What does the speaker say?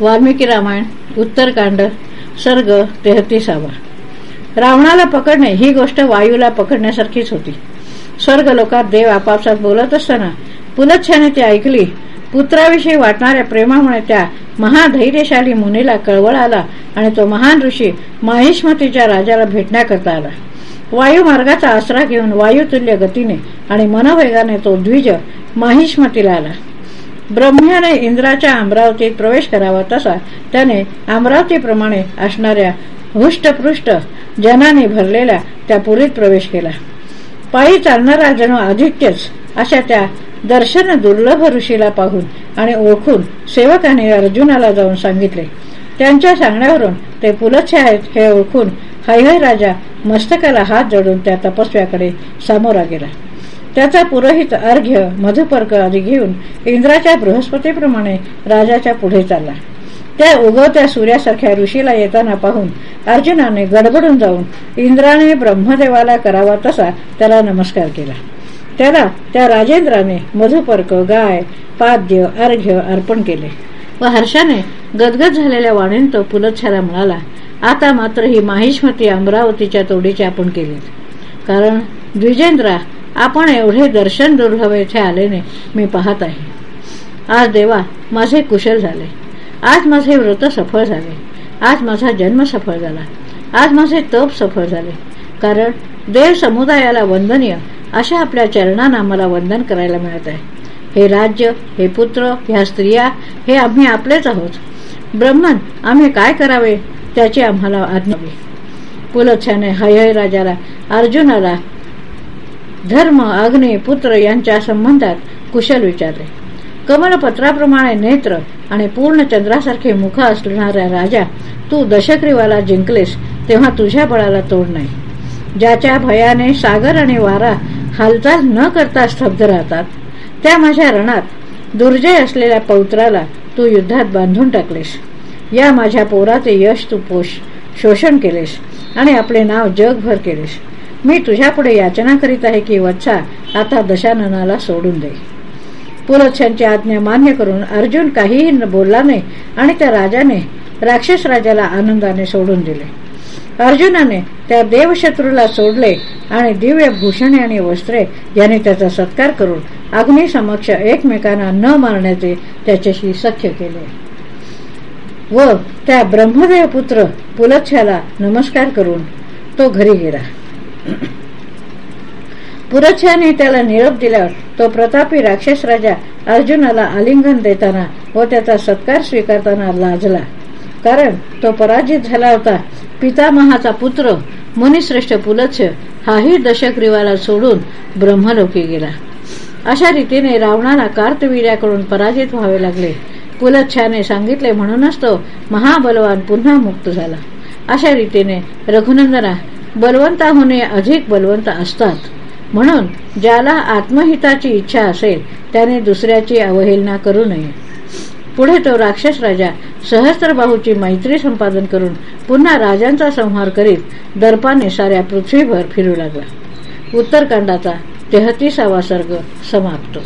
वाल्मिकी रामायण उत्तरकांड सर्ग तेहतीसावा रावणाला पकडणे ही गोष्ट वायूला पकडण्यासारखीच होती. स्वर्ग लोकात देव आपापसात बोलत असताना पुलच्छाने ती ऐकली. पुत्राविषयी वाटणाऱ्या प्रेमामुळे त्या महाधैर्यशाली मुनीला कळवळ आला आणि तो महान ऋषी माहिष्मतीच्या राजाला भेटण्याकरता आला. वायू मार्गाचा आसरा घेऊन वायुतुल्य गतीने आणि मनोवेगाने तो द्विज माहिष्मतीला आला. ब्रह्म्याने इंद्राच्या अमरावतीत प्रवेश करावा तसा त्याने अमरावतीप्रमाणे असणाऱ्या हुष्टपृष्ठ जनाने भरलेल्या त्या पुरीत प्रवेश केला. पायी चालणारा जणू आदित्यच अशा त्या दर्शन दुर्लभ ऋषीला पाहून आणि ओळखून सेवकाने अर्जुनाला जाऊन सांगितले. त्यांच्या सांगण्यावरून ते पुलच्छे आहेत हे ओळखून हैहय राजा मस्तकाला हात जोडून त्या तपस्व्याकडे सामोरा गेला. त्याचा पुरोहित अर्घ्य मधुपर्क आदी घेऊन इंद्राच्या बृहस्पतीप्रमाणे राजाच्या पुढे चालला. त्या उगवत्या सूर्यासारख्या ऋषीला येताना पाहून अर्जुनाने गडबडून जाऊन इंद्राने ब्रह्मदेवाला करावा तसा त्याला नमस्कार केला. त्याला त्या राजेंद्राने मधुपर्क गाय पाद्य अर्घ्य अर्पण केले. व हर्षाने गदगद झालेल्या वाणीन तो पुलच्छाला म्हणाला आता मात्र ही माहिष्मती अमरावतीच्या तोडीचे आपण केली कारण द्विजेंद्रा आपण एवढे दर्शन दुर्लभ येथे आलेने मी पाहत आहे. आज देवा माझे कुशल झाले. आज माझे व्रत सफळ झाले. आज माझा जन्म सफळ झाला. आज माझे तप सफळ झाले. कारण देव समुदायाला वंदनीय अशा आपल्या चरणांना मला वंदन करायला मिळत आहे. हे राज्य हे पुत्र ह्या स्त्रिया हे आम्ही आपलेच आहोत. ब्रह्मन आम्ही काय करावे? त्याची आम्हाला आज्ञा पुलच्छाने हय राजाला अर्जुनाला धर्म अग्नी पुत्र यांच्या संबंधात कुशल विचारले. कमलपत्राप्रमाणे नेत्र आणि पूर्ण चंद्रासारखे मुख असणाऱ्या राजा तू दशक्रीवाला जिंकलेस तेव्हा तुझ्या बळाला तोड नाही. ज्याच्या भयाने सागर आणि वारा हालचाल न करता स्तब्ध राहतात त्या माझ्या रणात दुर्जय असलेल्या पौत्राला तू युद्धात बांधून टाकलेस. या माझ्या पोराचे यश तू पोष शोषण केलेस आणि आपले नाव जगभर केलेस. मी तुझ्यापुढे याचना करीत आहे की वत्सा आता दशाननाला सोडून दे. पुलच्छांची आज्ञा मान्य करून अर्जुन काहीही बोलला नाही आणि त्या राजाने राक्षस राजाला आनंदाने सोडून दिले. अर्जुनाने त्या देवशत्रूला सोडले आणि दिव्य भूषणे आणि वस्त्रे यांनी त्याचा सत्कार करून अग्निसमक्ष एकमेकांना न मारण्याचे त्याच्याशी सख्य केले. व त्या ब्रह्मदेव पुत्र पुलच्छाला नमस्कार करून तो घरी गेला. पुरच्छाने त्याला निरोप दिल्यावर तो प्रतापी राक्षस राजा अर्जुनाला आलिंगन देताना व त्याचा सत्कार स्वीकारताना लाजला. कारण तो पराजित झाला होता. पितामहाचा पुत्र मुनिश्रेष्ठ पुलच्छ हाही दशग्रीवाला सोडून ब्रह्मलोकी गेला. अशा रीतीने रावणाला कार्तवीर्याकडून पराजित व्हावे लागले. पुलच्छाने सांगितले म्हणूनच तो महाबलवान पुन्हा मुक्त झाला. अशा रीतीने रघुनंदना बलवंताहून अधिक बलवंत असतात. म्हणून ज्याला आत्महिताची इच्छा असेल त्याने दुसऱ्याची अवहेलना करू नये. पुढे तो राक्षस राजा सहस्त्रबाहूची मैत्री संपादन करून पुन्हा राजांचा संहार करीत दर्पाने साऱ्या पृथ्वीभर फिरू लागला. उत्तरकांडाचा तेहतीसावा सर्ग समाप्त.